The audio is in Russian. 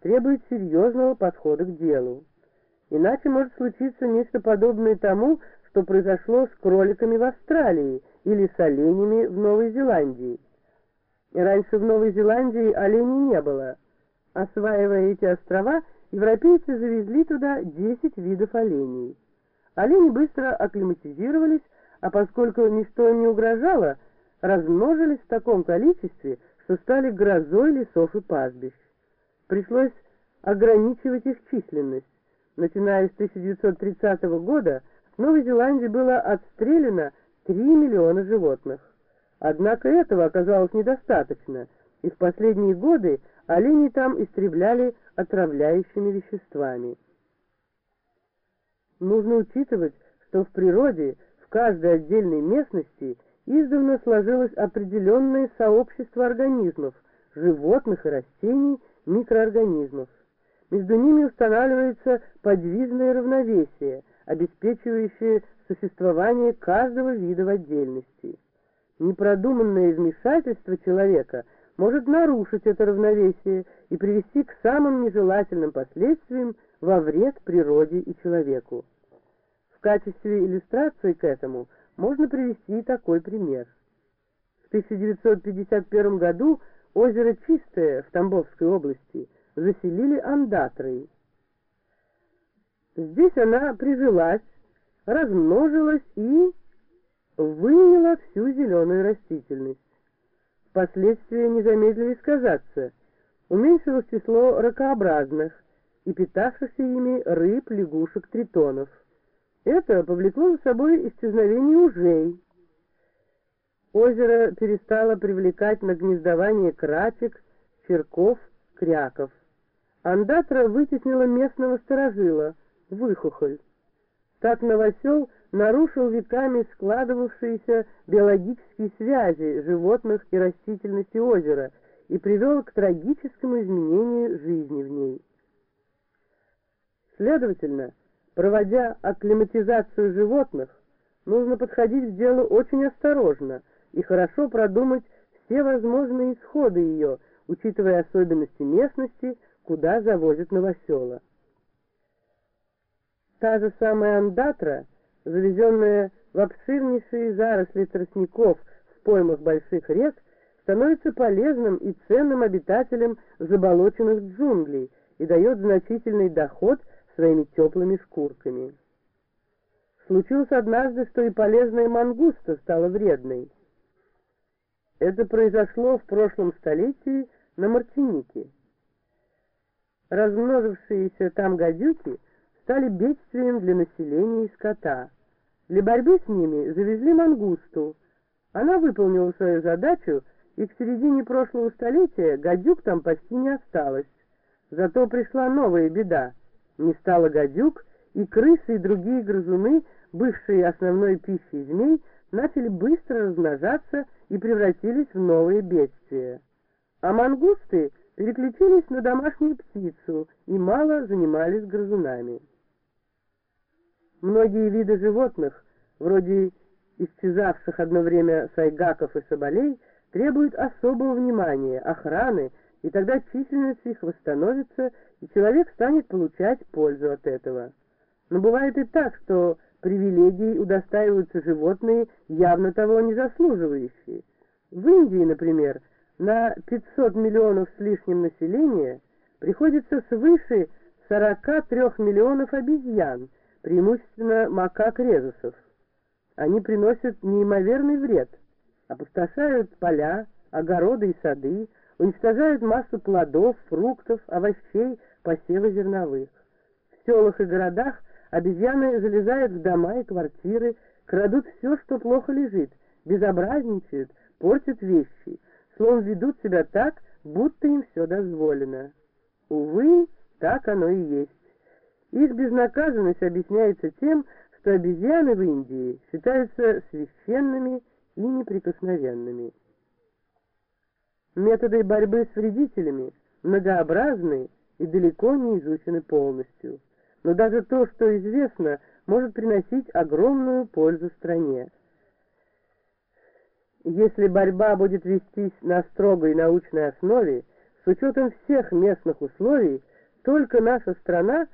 требует серьезного подхода к делу. Иначе может случиться нечто подобное тому, что произошло с кроликами в Австралии или с оленями в Новой Зеландии. Раньше в Новой Зеландии оленей не было. Осваивая эти острова, европейцы завезли туда 10 видов оленей. Олени быстро акклиматизировались, а поскольку ничто не угрожало, размножились в таком количестве, что стали грозой лесов и пастбищ. Пришлось ограничивать их численность. Начиная с 1930 года в Новой Зеландии было отстреляно 3 миллиона животных. Однако этого оказалось недостаточно, и в последние годы оленей там истребляли отравляющими веществами. Нужно учитывать, что в природе, в каждой отдельной местности издавна сложилось определенное сообщество организмов, животных и растений, микроорганизмов. Между ними устанавливается подвижное равновесие, обеспечивающее существование каждого вида в отдельности. Непродуманное вмешательство человека может нарушить это равновесие и привести к самым нежелательным последствиям во вред природе и человеку. В качестве иллюстрации к этому можно привести такой пример. В 1951 году озеро Чистое в Тамбовской области заселили андатрой. Здесь она прижилась, размножилась и выняла всю зеленую растительность. Последствия не замедлили сказаться. Уменьшилось число ракообразных и питавшихся ими рыб, лягушек, тритонов. Это повлекло за собой исчезновение ужей. Озеро перестало привлекать на гнездование крачек, черков, кряков. Андатра вытеснила местного сторожила, выхухоль. Так новосел нарушил веками складывавшиеся биологические связи животных и растительности озера и привел к трагическому изменению жизни в ней. Следовательно, проводя акклиматизацию животных, нужно подходить к делу очень осторожно и хорошо продумать все возможные исходы ее, учитывая особенности местности, куда завозят новосела. Та же самая андатра, завезенная в обширнейшие заросли тростников в поймах больших рек, становится полезным и ценным обитателем заболоченных джунглей и дает значительный доход своими теплыми шкурками. Случилось однажды, что и полезная мангуста стала вредной. Это произошло в прошлом столетии на Мартинике. Размножившиеся там гадюки – стали бедствием для населения и скота. Для борьбы с ними завезли мангусту. Она выполнила свою задачу, и к середине прошлого столетия гадюк там почти не осталось. Зато пришла новая беда. Не стало гадюк, и крысы и другие грызуны, бывшие основной пищей змей, начали быстро размножаться и превратились в новые бедствия. А мангусты переключились на домашнюю птицу и мало занимались грызунами. Многие виды животных, вроде исчезавших одно время сайгаков и соболей, требуют особого внимания, охраны, и тогда численность их восстановится, и человек станет получать пользу от этого. Но бывает и так, что привилегии удостаиваются животные, явно того не заслуживающие. В Индии, например, на 500 миллионов с лишним населения приходится свыше 43 миллионов обезьян, преимущественно макак-резусов. Они приносят неимоверный вред, опустошают поля, огороды и сады, уничтожают массу плодов, фруктов, овощей, посевы зерновых. В селах и городах обезьяны залезают в дома и квартиры, крадут все, что плохо лежит, безобразничают, портят вещи, словом ведут себя так, будто им все дозволено. Увы, так оно и есть. Их безнаказанность объясняется тем, что обезьяны в Индии считаются священными и неприкосновенными. Методы борьбы с вредителями многообразны и далеко не изучены полностью. Но даже то, что известно, может приносить огромную пользу стране. Если борьба будет вестись на строгой научной основе, с учетом всех местных условий, только наша страна